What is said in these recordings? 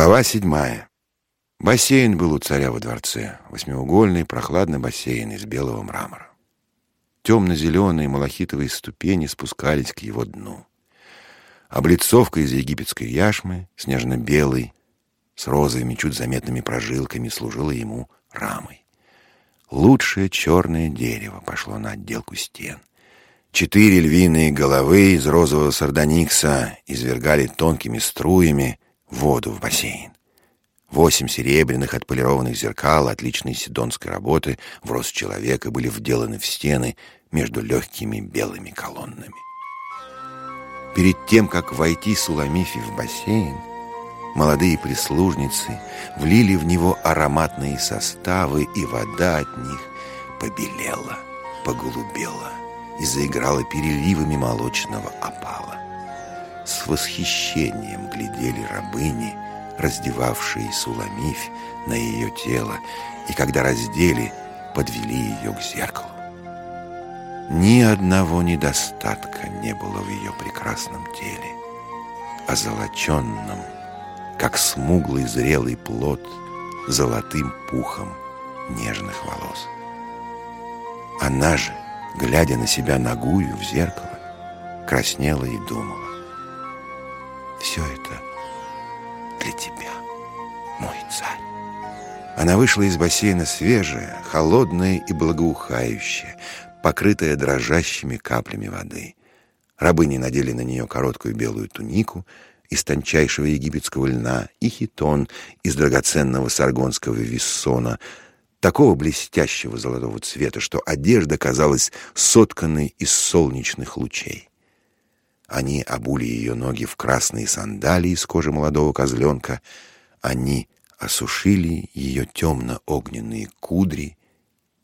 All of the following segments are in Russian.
Глава седьмая. Бассейн был у царя во дворце. Восьмиугольный, прохладный бассейн из белого мрамора. Темно-зеленые малахитовые ступени спускались к его дну. Облицовка из египетской яшмы, снежно-белой, с розовыми, чуть заметными прожилками, служила ему рамой. Лучшее черное дерево пошло на отделку стен. Четыре львиные головы из розового сардоникса извергали тонкими струями воду в бассейн. Восемь серебряных отполированных зеркал отличной сидонской работы в рост человека были вделаны в стены между легкими белыми колоннами. Перед тем, как войти Суламифи в бассейн, молодые прислужницы влили в него ароматные составы, и вода от них побелела, поголубела и заиграла переливами молочного опала. С восхищением глядели рабыни, раздевавшие Суламифь на ее тело, и когда раздели, подвели ее к зеркалу. Ни одного недостатка не было в ее прекрасном теле, озолоченном, как смуглый зрелый плод, золотым пухом нежных волос. Она же, глядя на себя нагую в зеркало, краснела и думала. Все это для тебя, мой царь. Она вышла из бассейна свежая, холодная и благоухающая, покрытая дрожащими каплями воды. Рабыни надели на нее короткую белую тунику из тончайшего египетского льна и хитон из драгоценного саргонского виссона, такого блестящего золотого цвета, что одежда казалась сотканной из солнечных лучей. Они обули ее ноги в красные сандалии из кожи молодого козленка. Они осушили ее темно-огненные кудри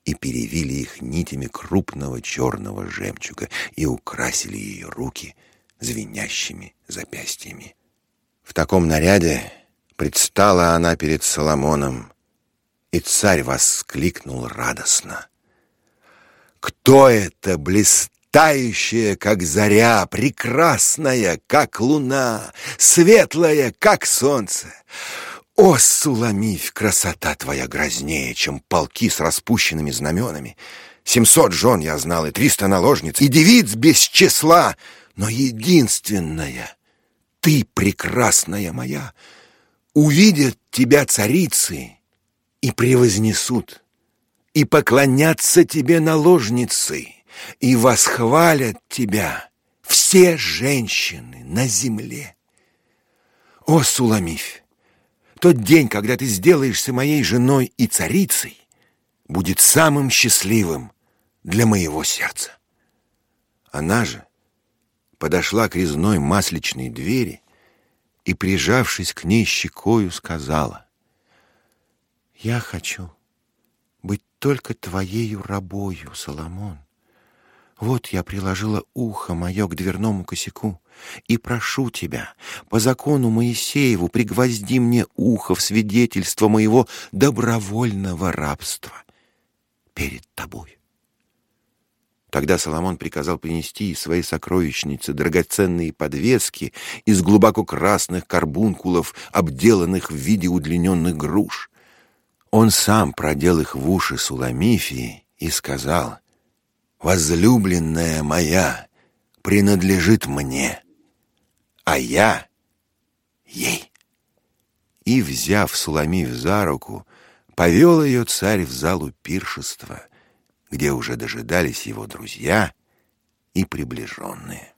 и перевили их нитями крупного черного жемчуга и украсили ее руки звенящими запястьями. В таком наряде предстала она перед Соломоном, и царь воскликнул радостно. «Кто это блистает?» Тающая, как заря, прекрасная, как луна, светлая, как солнце. О, Суламиф, красота твоя грознее, чем полки с распущенными знаменами. Семьсот жен я знал, и триста наложниц, и девиц без числа, но единственная, ты прекрасная моя, увидят тебя царицы и превознесут, и поклонятся тебе наложницы и восхвалят тебя все женщины на земле. О, Суламифь, тот день, когда ты сделаешься моей женой и царицей, будет самым счастливым для моего сердца. Она же подошла к резной масличной двери и, прижавшись к ней щекою, сказала, «Я хочу быть только твоею рабою, Соломон. Вот я приложила ухо мое к дверному косяку и прошу тебя, по закону Моисееву, пригвозди мне ухо в свидетельство моего добровольного рабства перед тобой. Тогда Соломон приказал принести из своей сокровищницы драгоценные подвески из глубоко красных карбункулов, обделанных в виде удлиненных груш. Он сам продел их в уши Суламифии и сказал — возлюбленная моя принадлежит мне, а я ей. И, взяв Суламив за руку, повел ее царь в залу пиршества, где уже дожидались его друзья и приближенные.